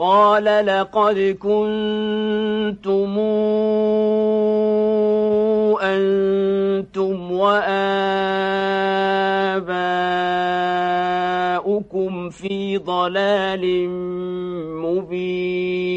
قال لقد كنتم أنتم وآباؤكم في ضلال مبين.